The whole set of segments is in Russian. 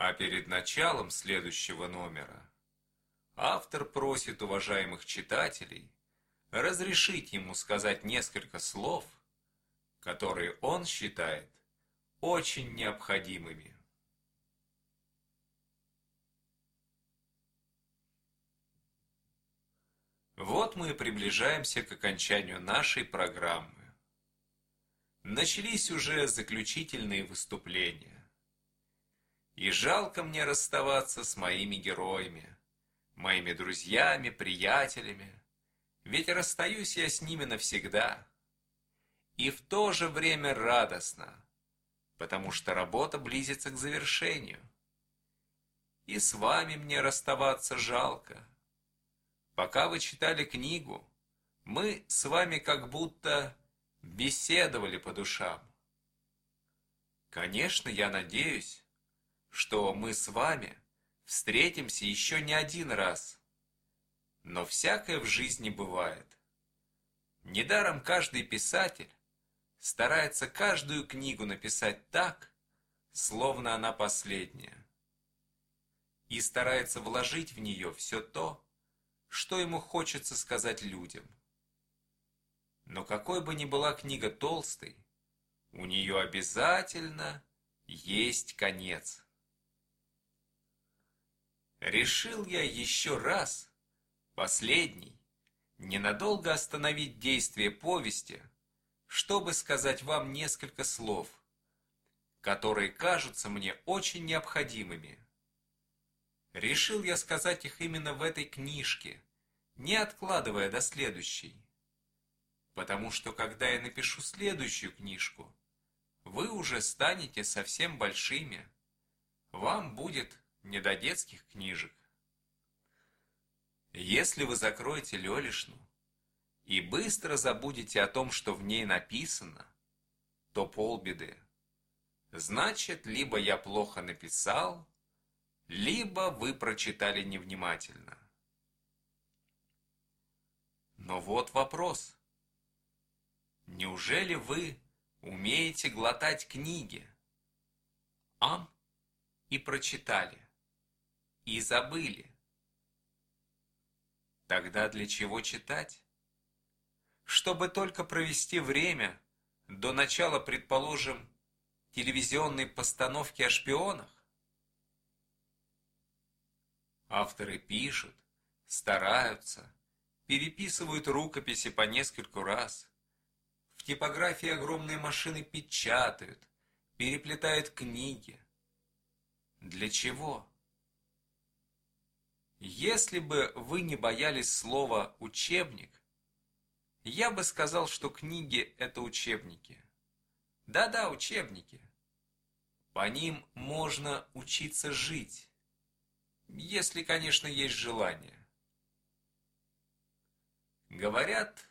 А перед началом следующего номера автор просит уважаемых читателей разрешить ему сказать несколько слов, которые он считает очень необходимыми. Вот мы и приближаемся к окончанию нашей программы. Начались уже заключительные выступления. И жалко мне расставаться с моими героями, моими друзьями, приятелями, ведь расстаюсь я с ними навсегда. И в то же время радостно, потому что работа близится к завершению. И с вами мне расставаться жалко. Пока вы читали книгу, мы с вами как будто беседовали по душам. Конечно, я надеюсь, что мы с вами встретимся еще не один раз. Но всякое в жизни бывает. Недаром каждый писатель старается каждую книгу написать так, словно она последняя. И старается вложить в нее все то, что ему хочется сказать людям. Но какой бы ни была книга толстой, у нее обязательно есть конец. Решил я еще раз, последний, ненадолго остановить действие повести, чтобы сказать вам несколько слов, которые кажутся мне очень необходимыми. Решил я сказать их именно в этой книжке, не откладывая до следующей. Потому что когда я напишу следующую книжку, вы уже станете совсем большими. Вам будет не до детских книжек. Если вы закроете Лелишну и быстро забудете о том, что в ней написано, то полбеды. Значит, либо я плохо написал, либо вы прочитали невнимательно. Но вот вопрос. Неужели вы умеете глотать книги? Ам и прочитали и забыли. Тогда для чего читать? Чтобы только провести время до начала, предположим, телевизионной постановки о шпионах? Авторы пишут, стараются, переписывают рукописи по нескольку раз. В типографии огромные машины печатают, переплетают книги. Для чего? Если бы вы не боялись слова «учебник», я бы сказал, что книги – это учебники. Да-да, учебники. По ним можно учиться жить, если, конечно, есть желание. Говорят,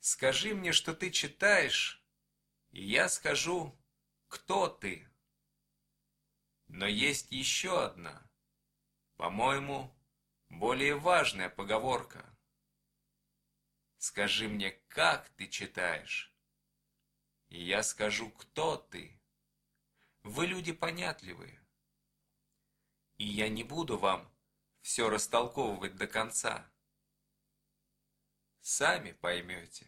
скажи мне, что ты читаешь, и я скажу, кто ты. Но есть еще одна – по-моему, более важная поговорка. Скажи мне, как ты читаешь, и я скажу, кто ты. Вы люди понятливые, и я не буду вам все растолковывать до конца. Сами поймете.